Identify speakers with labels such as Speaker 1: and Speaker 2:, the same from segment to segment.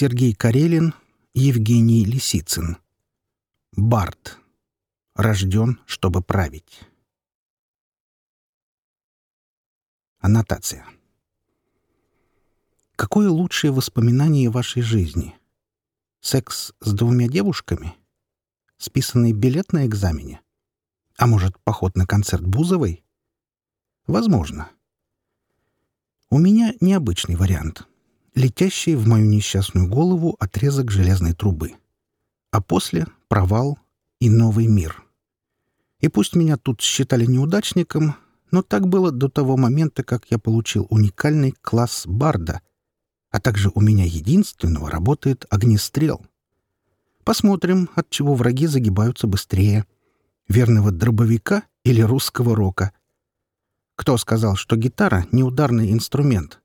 Speaker 1: Сергей Карелин, Евгений Лисицын. Бард. Рожден, чтобы править. Аннотация. Какое лучшее воспоминание вашей жизни? Секс с двумя девушками? Списанный билет на экзамене? А может, поход на концерт Бузовой? Возможно. У меня необычный вариант. Летящий в мою несчастную голову отрезок железной трубы. А после — провал и новый мир. И пусть меня тут считали неудачником, но так было до того момента, как я получил уникальный класс барда, а также у меня единственного работает огнестрел. Посмотрим, от чего враги загибаются быстрее. Верного дробовика или русского рока. Кто сказал, что гитара — не ударный инструмент?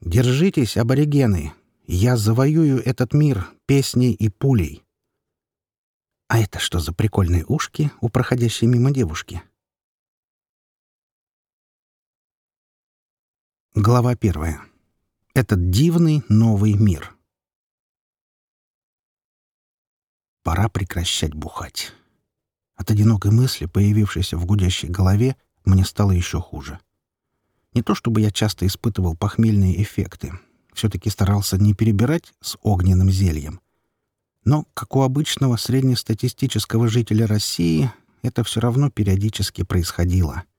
Speaker 1: Держитесь, аборигены. Я завоюю этот мир песней и пулей. А это что за прикольные ушки у проходящей мимо девушки? Глава первая. Этот дивный новый мир. Пора прекращать бухать. От одинокой мысли, появившейся в гудящей голове, мне стало еще хуже. Не то чтобы я часто испытывал похмельные эффекты. Все-таки старался не перебирать с огненным зельем. Но, как у обычного среднестатистического жителя России, это все равно периодически происходило —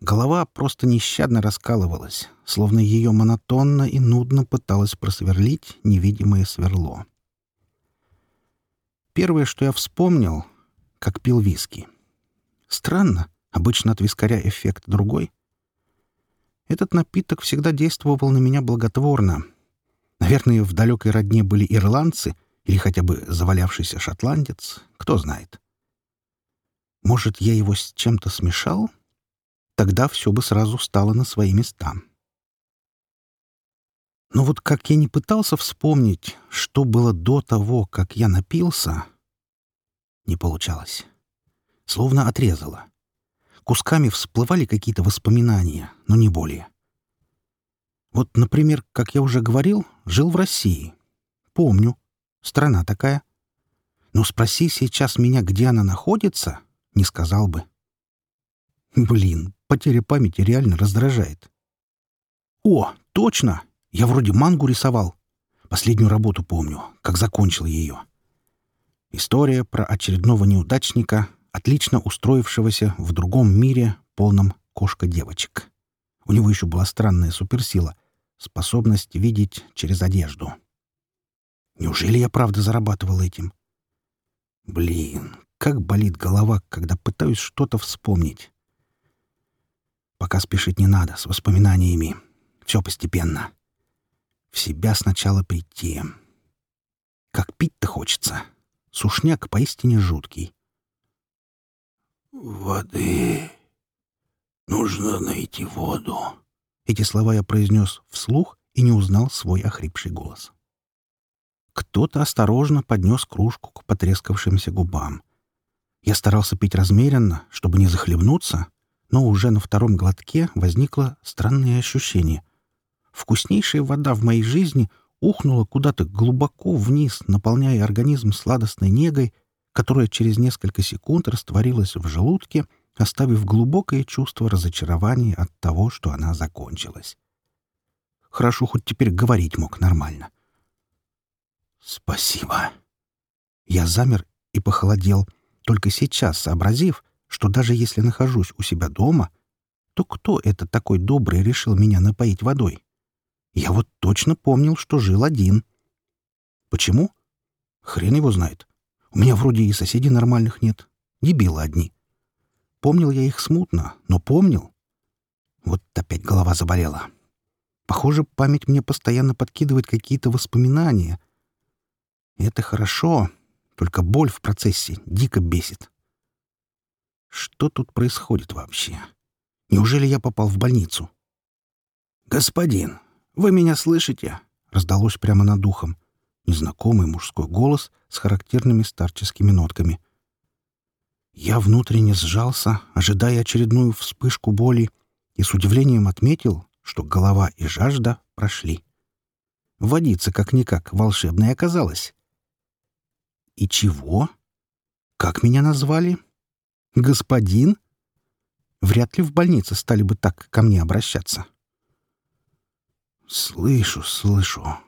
Speaker 1: Голова просто нещадно раскалывалась, словно ее монотонно и нудно пыталась просверлить невидимое сверло. Первое, что я вспомнил, как пил виски. Странно, обычно от вискаря эффект другой. Этот напиток всегда действовал на меня благотворно. Наверное, в далекой родне были ирландцы или хотя бы завалявшийся шотландец, кто знает. Может, я его с чем-то смешал — Тогда все бы сразу стало на свои места. Но вот как я не пытался вспомнить, что было до того, как я напился, не получалось. Словно отрезало. Кусками всплывали какие-то воспоминания, но не более. Вот, например, как я уже говорил, жил в России. Помню. Страна такая. Но спроси сейчас меня, где она находится, не сказал бы. Блин, потеря памяти реально раздражает. О, точно! Я вроде мангу рисовал. Последнюю работу помню, как закончил ее. История про очередного неудачника, отлично устроившегося в другом мире, полном кошка-девочек. У него еще была странная суперсила — способность видеть через одежду. Неужели я правда зарабатывал этим? Блин, как болит голова, когда пытаюсь что-то вспомнить. Пока спешить не надо с воспоминаниями. Все постепенно. В себя сначала прийти. Как пить-то хочется. Сушняк поистине жуткий.
Speaker 2: «Воды. Нужно найти воду».
Speaker 1: Эти слова я произнес вслух и не узнал свой охрипший голос. Кто-то осторожно поднес кружку к потрескавшимся губам. Я старался пить размеренно, чтобы не захлебнуться, но уже на втором глотке возникло странное ощущение. Вкуснейшая вода в моей жизни ухнула куда-то глубоко вниз, наполняя организм сладостной негой, которая через несколько секунд растворилась в желудке, оставив глубокое чувство разочарования от того, что она закончилась. Хорошо, хоть теперь говорить мог нормально.
Speaker 2: «Спасибо».
Speaker 1: Я замер и похолодел, только сейчас сообразив, что даже если нахожусь у себя дома, то кто это такой добрый решил меня напоить водой? Я вот точно помнил, что жил один. Почему? Хрен его знает. У меня вроде и соседей нормальных нет. Дебилы одни. Помнил я их смутно, но помнил. Вот опять голова заболела. Похоже, память мне постоянно подкидывает какие-то воспоминания. это хорошо, только боль в процессе дико бесит. Что тут происходит вообще? Неужели я попал в больницу? «Господин, вы меня слышите?» — раздалось прямо над духом. Незнакомый мужской голос с характерными старческими нотками. Я внутренне сжался, ожидая очередную вспышку боли, и с удивлением отметил, что голова и жажда прошли. Водица как-никак волшебная оказалась. И чего? Как меня назвали? Господин? Вряд ли в больнице стали бы так ко мне обращаться. Слышу, слышу.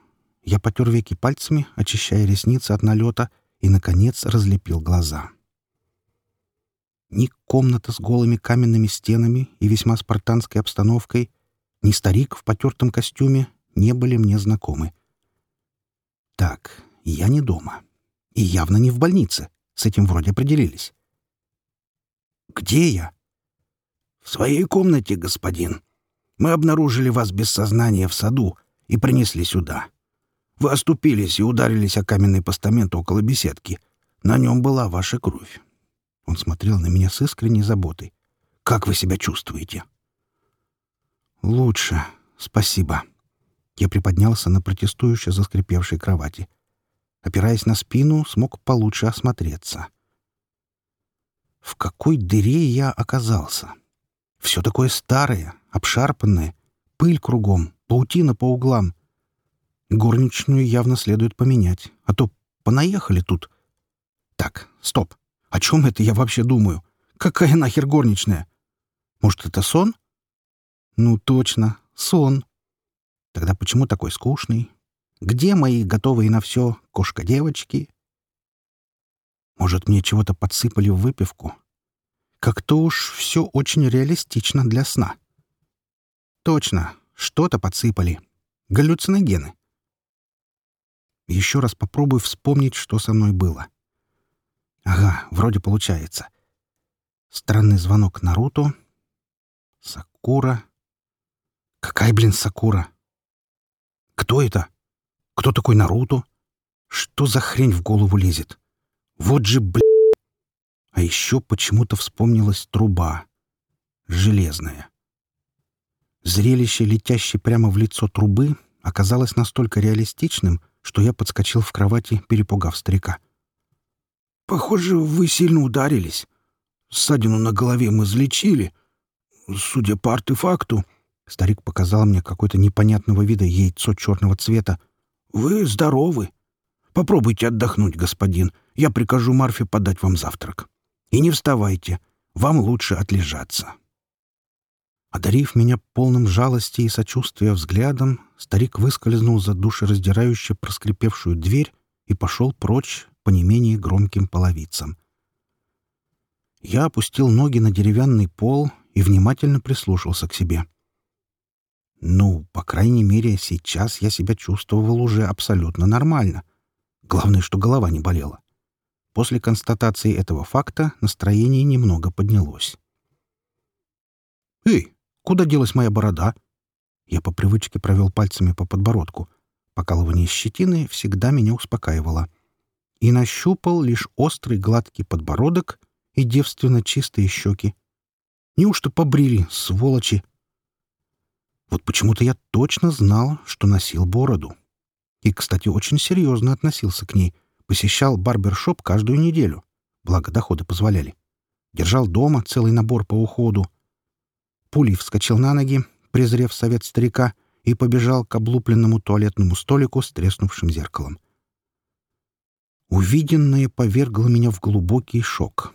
Speaker 1: Я потер веки пальцами, очищая ресницы от налета, и, наконец, разлепил глаза. Ни комната с голыми каменными стенами и весьма спартанской обстановкой, ни старик в потертом костюме не были мне знакомы. Так, я не дома. И явно не в больнице. С этим вроде определились. «Где я?»
Speaker 2: «В своей комнате, господин. Мы обнаружили вас без сознания в саду и принесли сюда. Вы оступились и ударились о каменный постамент около беседки. На нем была ваша кровь».
Speaker 1: Он смотрел на меня с искренней заботой. «Как вы себя чувствуете?» «Лучше. Спасибо». Я приподнялся на протестующе заскрипевшей кровати. Опираясь на спину, смог получше осмотреться. В какой дыре я оказался? Все такое старое, обшарпанное, пыль кругом, паутина по углам. Горничную явно следует поменять, а то понаехали тут. Так, стоп. О чем это я вообще думаю? Какая нахер горничная? Может, это сон? Ну, точно, сон. Тогда почему такой скучный? Где мои готовые на все кошка-девочки? Может, мне чего-то подсыпали в выпивку? Как-то уж все очень реалистично для сна. Точно, что-то подсыпали. Галлюциногены. Еще раз попробую вспомнить, что со мной было. Ага, вроде получается. Странный звонок Наруто. Сакура. Какая, блин, Сакура? Кто это? Кто такой Наруто? Что за хрень в голову лезет? Вот же, блин. А еще почему-то вспомнилась труба. Железная. Зрелище, летящее прямо в лицо трубы, оказалось настолько реалистичным, что я подскочил в кровати, перепугав старика.
Speaker 2: «Похоже, вы сильно ударились. Ссадину на голове мы залечили. Судя по артефакту...»
Speaker 1: Старик показал мне какое-то непонятного вида яйцо черного цвета.
Speaker 2: «Вы здоровы. Попробуйте отдохнуть, господин. Я прикажу Марфе подать вам завтрак». И не вставайте, вам лучше отлежаться.
Speaker 1: Одарив меня полным жалости и сочувствия взглядом, старик выскользнул за душераздирающе проскрипевшую дверь и пошел прочь по не менее громким половицам. Я опустил ноги на деревянный пол и внимательно прислушался к себе. Ну, по крайней мере, сейчас я себя чувствовал уже абсолютно нормально. Главное, что голова не болела. После констатации этого факта настроение немного поднялось. «Эй, куда делась моя борода?» Я по привычке провел пальцами по подбородку. Покалывание щетины всегда меня успокаивало. И нащупал лишь острый гладкий подбородок и девственно чистые щеки. Неужто побрили, сволочи? Вот почему-то я точно знал, что носил бороду. И, кстати, очень серьезно относился к ней — Посещал барбершоп каждую неделю, благо доходы позволяли. Держал дома целый набор по уходу. Пулей вскочил на ноги, презрев совет старика, и побежал к облупленному туалетному столику с треснувшим зеркалом. Увиденное повергло меня в глубокий шок.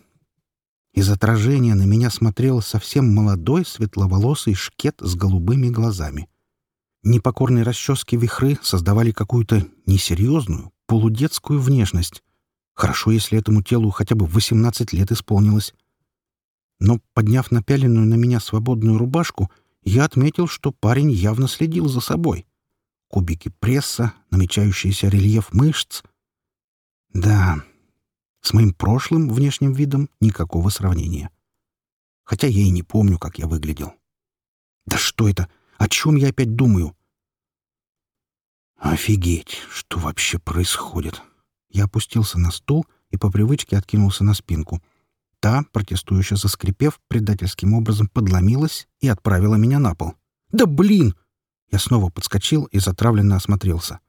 Speaker 1: Из отражения на меня смотрел совсем молодой светловолосый шкет с голубыми глазами. Непокорные расчески вихры создавали какую-то несерьезную, полудетскую внешность. Хорошо, если этому телу хотя бы 18 лет исполнилось. Но, подняв напяленную на меня свободную рубашку, я отметил, что парень явно следил за собой. Кубики пресса, намечающийся рельеф мышц. Да, с моим прошлым внешним видом никакого сравнения. Хотя я и не помню, как я выглядел. Да что это? О чем я опять думаю? Офигеть, что вообще происходит? Я опустился на стул и по привычке откинулся на спинку. Та, протестующе заскрипев, предательским образом подломилась и отправила меня на пол. «Да блин!» Я снова подскочил и затравленно осмотрелся.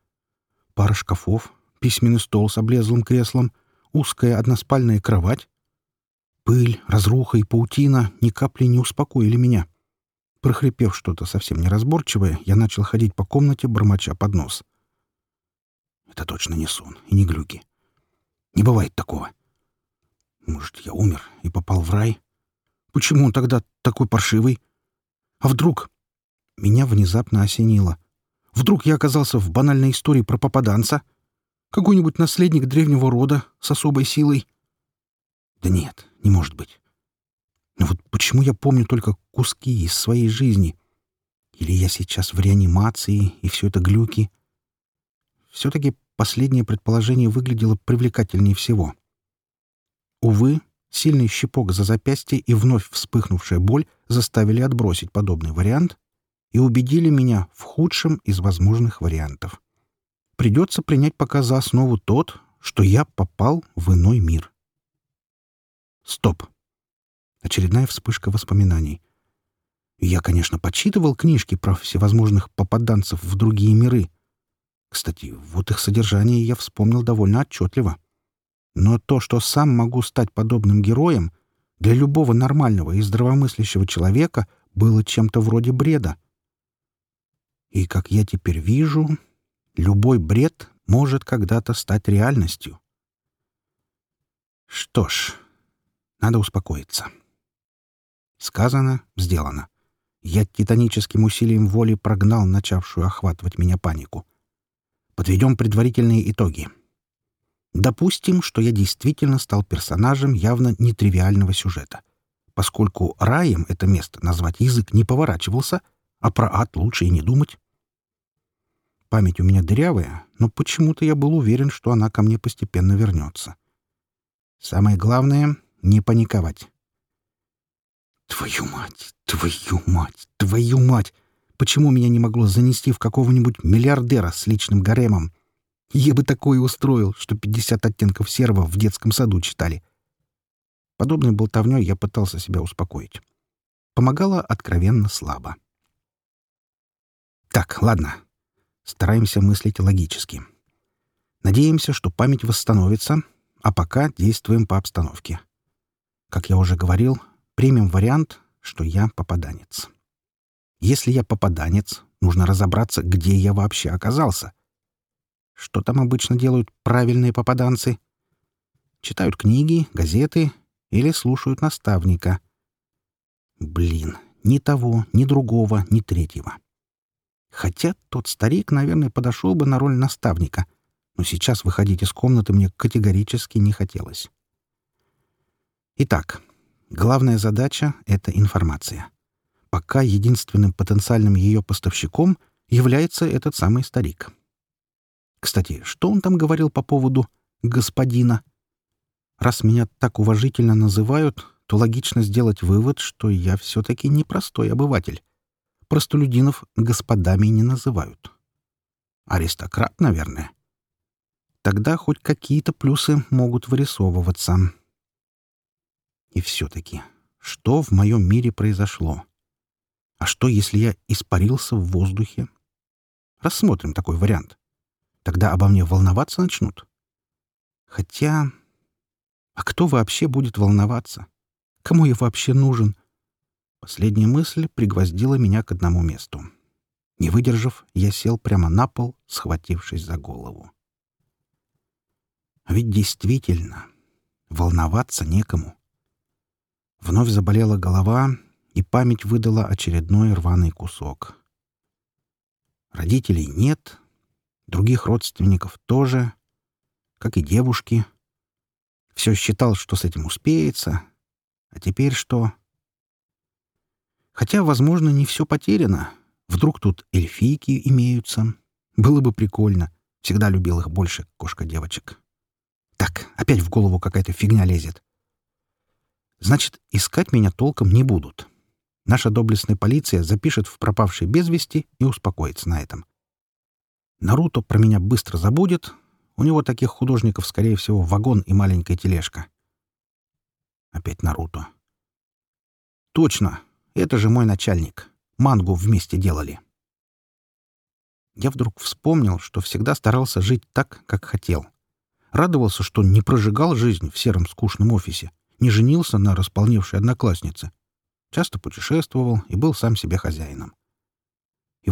Speaker 1: Пара шкафов, письменный стол с облезлым креслом, узкая односпальная кровать. Пыль, разруха и паутина ни капли не успокоили меня. Прохрипев что-то совсем неразборчивое, я начал ходить по комнате, бормоча под нос.
Speaker 2: Это точно не сон и не глюки. Не бывает такого. Может, я умер и попал в рай? Почему он тогда такой паршивый? А вдруг... Меня внезапно осенило. Вдруг я оказался в банальной истории про попаданца? Какой-нибудь наследник древнего рода с особой силой? Да нет, не может быть. Но вот почему я помню только куски из своей жизни? Или я сейчас в реанимации, и все это глюки? Все-таки последнее предположение выглядело привлекательнее всего. Увы, сильный щепок за запястье и вновь вспыхнувшая боль заставили отбросить подобный вариант и убедили меня в худшем из возможных вариантов. Придется принять пока за основу тот, что я попал в иной мир. Стоп. Очередная вспышка воспоминаний. Я, конечно, почитывал книжки про всевозможных попаданцев в другие миры. Кстати, вот их содержание я вспомнил довольно отчетливо. Но то, что сам могу стать подобным героем, для любого нормального и здравомыслящего человека было чем-то вроде бреда. И, как я теперь вижу, любой бред может когда-то стать реальностью. Что ж, надо успокоиться. Сказано, сделано. Я титаническим усилием воли прогнал начавшую охватывать меня панику. Подведем предварительные итоги. Допустим, что я действительно стал персонажем явно нетривиального сюжета, поскольку раем это место назвать язык не поворачивался, а про ад лучше и не думать. Память у меня дырявая, но почему-то я был уверен, что она ко мне постепенно вернется. Самое главное — не паниковать. Твою мать, твою мать, твою мать! Почему меня не могло занести в какого-нибудь миллиардера с личным гаремом? Я бы такое устроил, что 50 оттенков серого в детском саду читали. Подобной болтовнёй я пытался себя успокоить. Помогало откровенно слабо. Так, ладно. Стараемся мыслить логически. Надеемся, что память восстановится, а пока действуем по обстановке. Как я уже говорил, примем вариант, что я попаданец. Если я попаданец, нужно разобраться, где я вообще оказался. Что там обычно делают правильные попаданцы? Читают книги, газеты или слушают наставника. Блин, ни того, ни другого, ни третьего. Хотя тот старик, наверное, подошел бы на роль наставника, но сейчас выходить из комнаты мне категорически не хотелось. Итак, главная задача — это информация пока единственным потенциальным ее поставщиком является этот самый старик. Кстати, что он там говорил по поводу «господина»? Раз меня так уважительно называют, то логично сделать вывод, что я все-таки непростой обыватель. Простолюдинов господами не называют. Аристократ, наверное. Тогда хоть какие-то плюсы могут вырисовываться. И все-таки, что в моем мире произошло? А что, если я испарился в воздухе? Рассмотрим такой вариант. Тогда обо мне волноваться начнут. Хотя... А кто вообще будет волноваться? Кому я вообще нужен? Последняя мысль пригвоздила меня к одному месту. Не выдержав, я сел прямо на пол, схватившись за голову. А ведь действительно, волноваться некому. Вновь заболела голова, и память выдала очередной рваный кусок. Родителей нет, других родственников тоже, как и девушки. Все считал, что с этим успеется. А теперь что? Хотя, возможно, не все потеряно. Вдруг тут эльфийки имеются. Было бы прикольно. Всегда любил их больше, кошка-девочек. Так, опять в голову какая-то фигня лезет. Значит, искать меня толком не будут. Наша доблестная полиция запишет в пропавшей без вести и успокоится на этом. Наруто про меня быстро забудет. У него таких художников, скорее всего, вагон и маленькая тележка. Опять Наруто. Точно, это же мой начальник. Мангу вместе делали. Я вдруг вспомнил, что всегда старался жить так, как хотел. Радовался, что не прожигал жизнь в сером скучном офисе, не женился на располневшей однокласснице, часто путешествовал и был сам себе хозяином.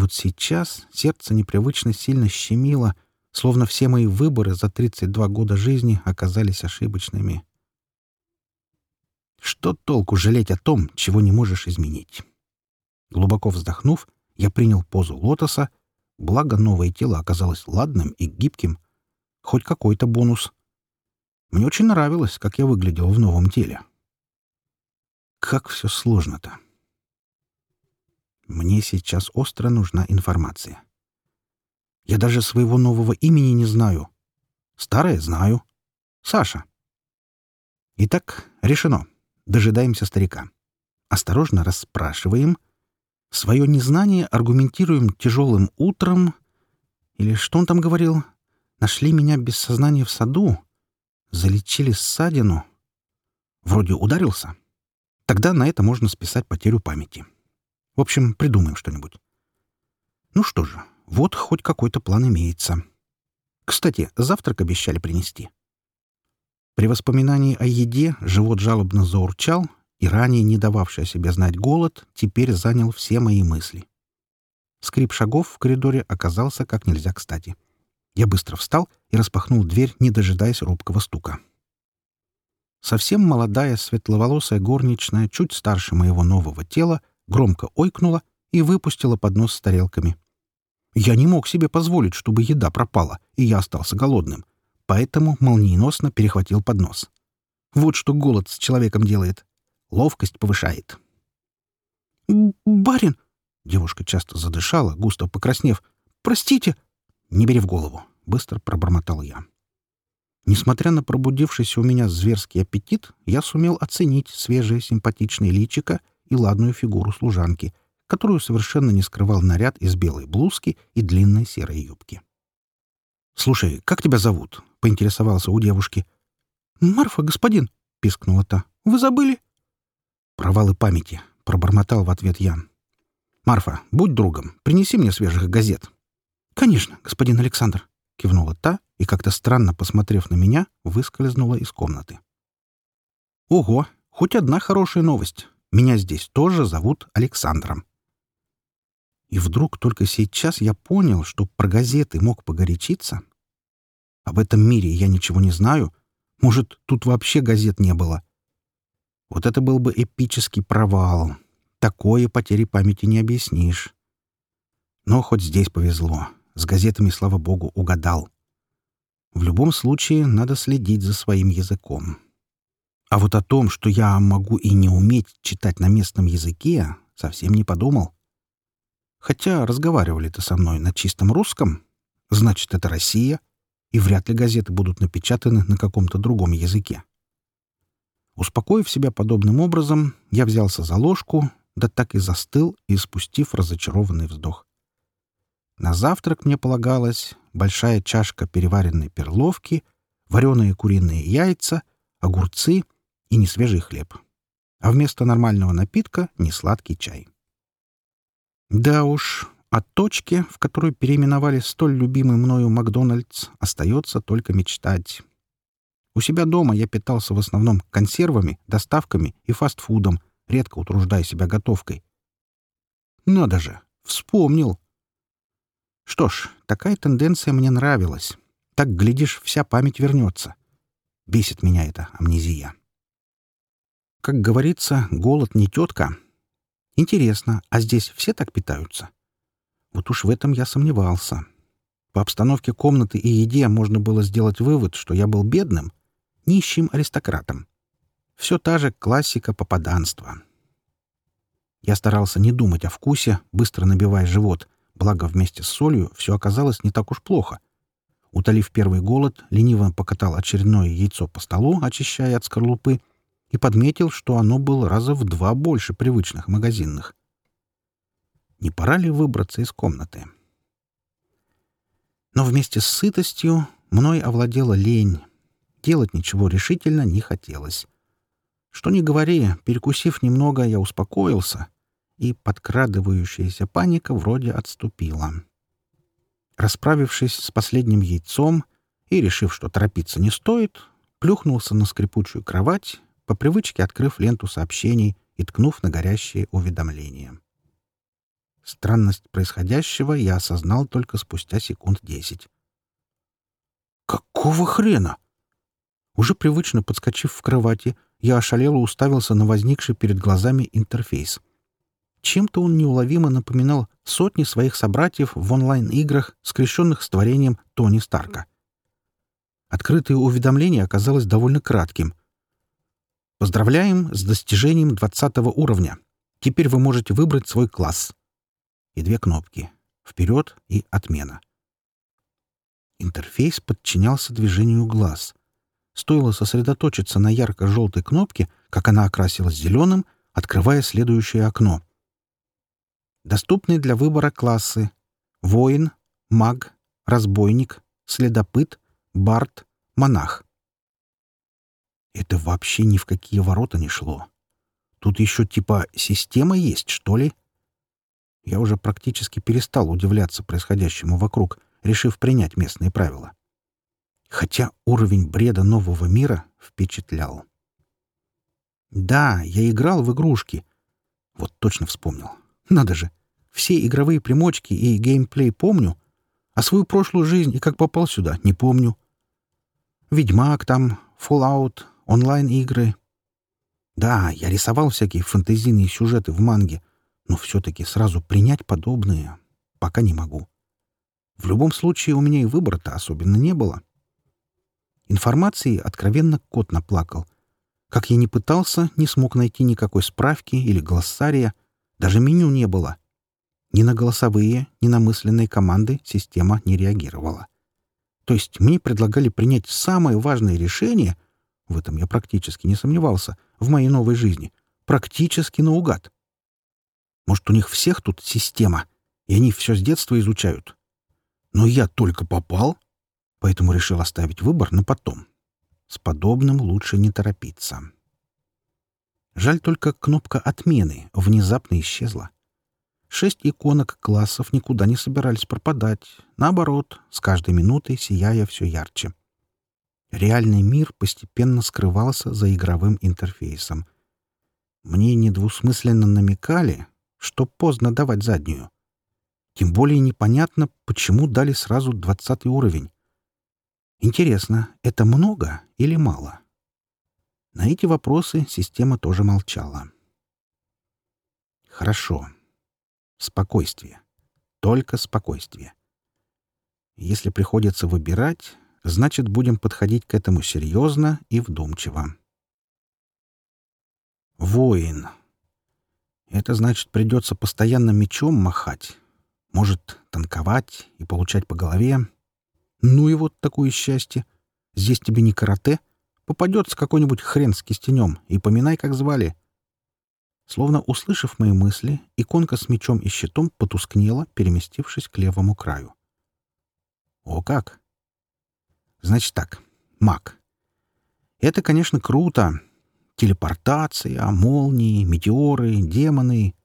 Speaker 2: Вот сейчас сердце непривычно сильно щемило,
Speaker 1: словно все мои выборы за 32 года жизни оказались ошибочными. Что толку жалеть о том, чего не можешь изменить? Глубоко вздохнув, я принял позу лотоса, благо новое тело оказалось ладным и гибким. Хоть какой-то бонус. Мне очень нравилось, как я выглядел в новом теле. Как все сложно-то. Мне сейчас остро нужна информация. Я даже своего нового имени не знаю. Старое знаю. Саша. Итак, решено. Дожидаемся старика. Осторожно расспрашиваем. Свое незнание аргументируем тяжелым утром. Или что он там говорил? Нашли меня без сознания в саду. Залечили ссадину. Вроде ударился. Тогда на это можно списать потерю памяти. В общем, придумаем что-нибудь. Ну что же, вот хоть какой-то план имеется. Кстати, завтрак обещали принести. При воспоминании о еде живот жалобно заурчал, и ранее не дававший о себе знать голод теперь занял все мои мысли. Скрип шагов в коридоре оказался как нельзя кстати. Я быстро встал и распахнул дверь, не дожидаясь робкого стука. Совсем молодая светловолосая горничная, чуть старше моего нового тела, громко ойкнула и выпустила поднос с тарелками. Я не мог себе позволить, чтобы еда пропала, и я остался голодным поэтому молниеносно перехватил поднос. Вот что голод с человеком делает. Ловкость повышает. «Барин!» — девушка часто задышала, густо покраснев. «Простите!» «Не бери в голову!» — быстро пробормотал я. Несмотря на пробудившийся у меня зверский аппетит, я сумел оценить свежее симпатичное личико и ладную фигуру служанки, которую совершенно не скрывал наряд из белой блузки и длинной серой юбки. «Слушай, как тебя зовут?» — поинтересовался у девушки. «Марфа, господин!» — пискнула та. «Вы забыли?» «Провалы памяти», — пробормотал в ответ я. «Марфа, будь другом, принеси мне свежих газет». «Конечно, господин Александр», — кивнула та и, как-то странно посмотрев на меня, выскользнула из комнаты. «Ого, хоть одна хорошая новость. Меня здесь тоже зовут Александром». И вдруг только сейчас я понял, что про газеты мог погорячиться. Об этом мире я ничего не знаю. Может, тут вообще газет не было. Вот это был бы эпический провал. Такое потери памяти не объяснишь. Но хоть здесь повезло. С газетами, слава богу, угадал. В любом случае, надо следить за своим языком. А вот о том, что я могу и не уметь читать на местном языке, совсем не подумал. Хотя разговаривали-то со мной на чистом русском. Значит, это Россия, и вряд ли газеты будут напечатаны на каком-то другом языке. Успокоив себя подобным образом, я взялся за ложку, да так и застыл, и спустив разочарованный вздох. На завтрак мне полагалось большая чашка переваренной перловки, вареные куриные яйца, огурцы и несвежий хлеб. А вместо нормального напитка — несладкий чай. Да уж, о точке, в которую переименовали столь любимый мною Макдональдс, остается только мечтать. У себя дома я питался в основном консервами, доставками и фастфудом, редко утруждая себя готовкой. Надо же, вспомнил. Что ж, такая тенденция мне нравилась. Так, глядишь, вся память вернется. Бесит меня эта амнезия. Как говорится, голод не тетка, Интересно, а здесь все так питаются? Вот уж в этом я сомневался. По обстановке комнаты и еде можно было сделать вывод, что я был бедным, нищим аристократом. Все та же классика попаданства. Я старался не думать о вкусе, быстро набивая живот, благо вместе с солью все оказалось не так уж плохо. Утолив первый голод, лениво покатал очередное яйцо по столу, очищая от скорлупы — и подметил, что оно было раза в два больше привычных магазинных. Не пора ли выбраться из комнаты? Но вместе с сытостью мной овладела лень. Делать ничего решительно не хотелось. Что ни говори, перекусив немного, я успокоился, и подкрадывающаяся паника вроде отступила. Расправившись с последним яйцом и решив, что торопиться не стоит, плюхнулся на скрипучую кровать по привычке открыв ленту сообщений и ткнув на горящие уведомления. Странность происходящего я осознал только спустя секунд десять. Какого хрена? Уже привычно подскочив в кровати, я ошалело уставился на возникший перед глазами интерфейс. Чем-то он неуловимо напоминал сотни своих собратьев в онлайн-играх, скрещенных с творением Тони Старка. Открытое уведомление оказалось довольно кратким. «Поздравляем с достижением 20 уровня. Теперь вы можете выбрать свой класс». И две кнопки — «Вперед» и «Отмена». Интерфейс подчинялся движению глаз. Стоило сосредоточиться на ярко-желтой кнопке, как она окрасилась зеленым, открывая следующее окно. Доступны для выбора классы «Воин», «Маг», «Разбойник», «Следопыт», «Бард», «Монах». Это вообще ни в какие ворота не шло. Тут еще типа система есть, что ли? Я уже практически перестал удивляться происходящему вокруг — решив принять местные правила. Хотя уровень бреда нового мира впечатлял. Да, я играл в игрушки. Вот точно вспомнил. Надо же, все игровые примочки и геймплей помню, а свою прошлую жизнь и как попал сюда не помню. Ведьмак там, Fallout, онлайн-игры. Да, я рисовал всякие фэнтезийные сюжеты в манге, но все-таки сразу принять подобные пока не могу. В любом случае, у меня и выбора-то особенно не было. Информации откровенно кот наплакал. Как я ни пытался, не смог найти никакой справки или глоссария, даже меню не было. Ни на голосовые, ни на мысленные команды система не реагировала. То есть мне предлагали принять самое важное решение, в этом я практически не сомневался, в моей новой жизни, практически наугад. Может, у них всех тут система, и они все с детства изучают, но я только попал, поэтому решил оставить выбор на потом. С подобным лучше не торопиться. Жаль только кнопка отмены внезапно исчезла. Шесть иконок классов никуда не собирались пропадать. Наоборот, с каждой минутой сияя все ярче. Реальный мир постепенно скрывался за игровым интерфейсом. Мне недвусмысленно намекали, что поздно давать заднюю. Тем более непонятно, почему дали сразу двадцатый уровень. Интересно, это много или мало? На эти вопросы система тоже молчала. Хорошо. Спокойствие. Только спокойствие. Если приходится выбирать, значит, будем подходить к этому серьезно и вдумчиво. Воин. Это значит, придется постоянно мечом махать, может, танковать и получать по голове. Ну и вот такое счастье. Здесь тебе не карате. Попадется какой-нибудь хрен с кистенем, и поминай, как звали. Словно услышав мои мысли, иконка с мечом и щитом потускнела, переместившись к левому краю. О как! Значит так, маг. Это, конечно, круто. Телепортация, молнии, метеоры, демоны.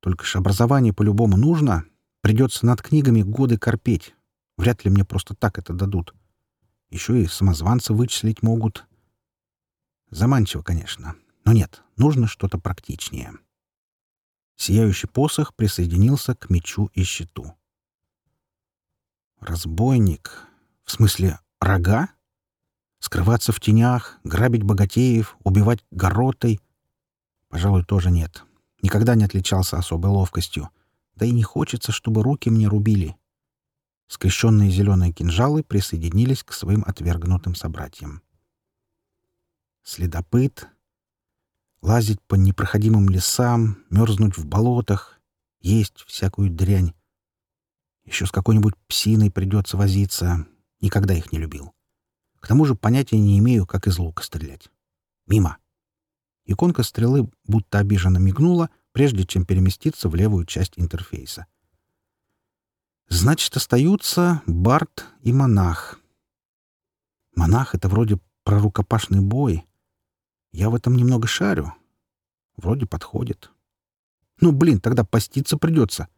Speaker 1: Только ж образование по-любому нужно. Придется над книгами годы корпеть. Вряд ли мне просто так это дадут. Еще и самозванца вычислить могут. Заманчиво, конечно. Но нет, нужно что-то практичнее. Сияющий посох присоединился к мечу и щиту. Разбойник. В смысле, рога? Скрываться в тенях, грабить богатеев, убивать горотой? Пожалуй, тоже нет. Никогда не отличался особой ловкостью. Да и не хочется, чтобы руки мне рубили. Скрещенные зеленые кинжалы присоединились к своим отвергнутым собратьям. Следопыт. Лазить по непроходимым лесам, мерзнуть в болотах, есть всякую дрянь. Еще с какой-нибудь псиной придется возиться. Никогда их не любил. К тому же понятия не имею, как из лука стрелять. Мимо. Иконка стрелы будто обиженно мигнула, прежде чем переместиться в левую часть интерфейса. Значит, остаются Барт и Монах. Монах — это вроде про рукопашный бой. Я в этом немного шарю. Вроде подходит. Ну, блин, тогда поститься придется.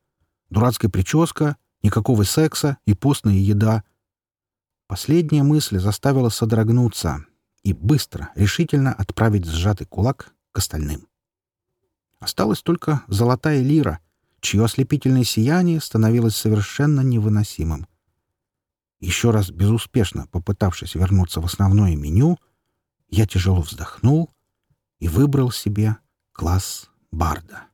Speaker 1: Дурацкая прическа, никакого секса и постная еда. Последняя мысль заставила содрогнуться и быстро, решительно отправить сжатый кулак к остальным. Осталась только золотая лира, чье ослепительное сияние становилось совершенно невыносимым. Еще раз безуспешно попытавшись вернуться в основное меню, я тяжело вздохнул и выбрал себе класс Барда.